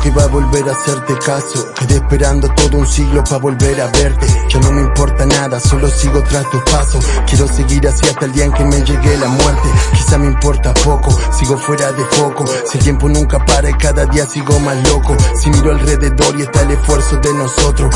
que iba a volver a hacerte caso. Quedé esperando todo un siglo para volver a verte. Ya no me importa nada, solo sigo tras tu paso. Quiero seguir así hasta el día en que me llegue la muerte. Quizá me importa poco, sigo fuera de foco. Si el tiempo nunca para y cada día sigo más loco. Si miro alrededor y está el esfuerzo de nosotros.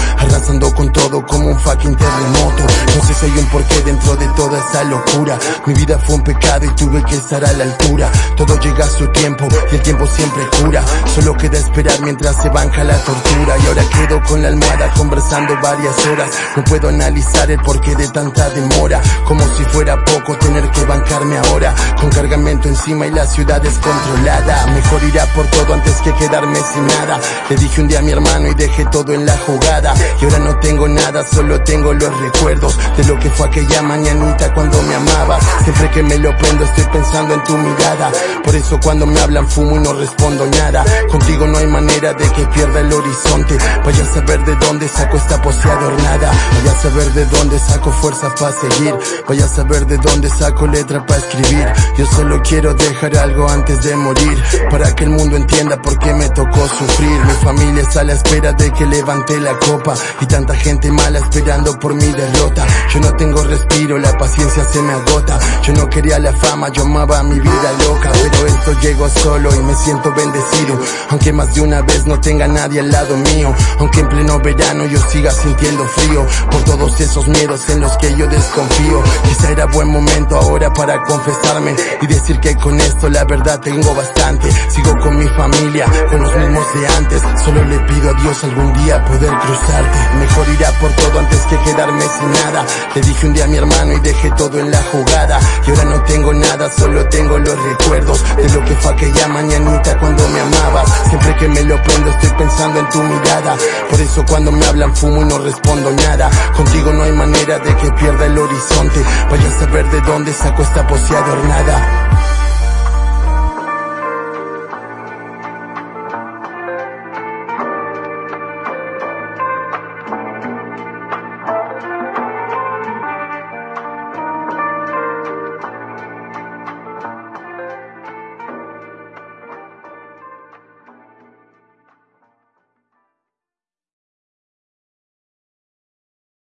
Como un fucking terremoto. No sé si hay un porqué dentro de toda esa locura. Mi vida fue un pecado y tuve que estar a la altura. Todo llega a su tiempo y el tiempo siempre cura. Solo queda esperar mientras se banca la tortura. Y ahora quedo con la almohada conversando varias horas. No puedo analizar el porqué de tanta demora. Como si fuera poco tener que bancarme ahora. Con cargamento encima y la ciudad descontrolada. Mejor irá por todo antes que quedarme sin nada. Le dije un día a mi hermano y dejé todo en la jugada. Y ahora no tengo nada, solo tengo los recuerdos de lo que fue aquella mañanita cuando me amaba. Siempre que me lo prendo estoy pensando en tu mirada. Por eso cuando me hablan fumo y no respondo nada. Contigo no hay manera de que pierda el horizonte. Vaya a saber de dónde saco esta pose adornada. Vaya a saber de dónde saco fuerza para seguir. Vaya a saber de dónde saco letra para escribir. Yo solo quiero dejar algo antes de morir. Para que el mundo entienda por qué me tocó sufrir. Mi familia está a la espera de que levante la copa. Y tanta gente mala esperando por mi derrota. Yo no tengo respiro, la paciencia se me agota. Yo no quería la fama, yo amaba mi vida loca. Pero esto llegó solo y me siento bendecido. Aunque más de una vez no tenga nadie al lado mío. Aunque en pleno verano yo siga sintiendo frío. Por todos esos miedos en los que yo desconfío. Quizá era buen momento ahora para confesarme. Y decir que con esto la verdad tengo bastante. Sigo con mi familia, con los mismos de antes. Solo le pido a Dios algún día poder cruzarte. Mejor irá por todo antes que quedarme sin nada. Le dije un día a mi hermano y dejé todo en la jugada. Y ahora no tengo nada, solo tengo los recuerdos de lo que fue aquella mañanita cuando me amabas. Siempre que me lo prendo estoy pensando en tu mirada. Por eso cuando me hablan fumo y no respondo nada. Contigo no hay manera de que pierda el horizonte. Vaya a saber de dónde saco esta pose adornada.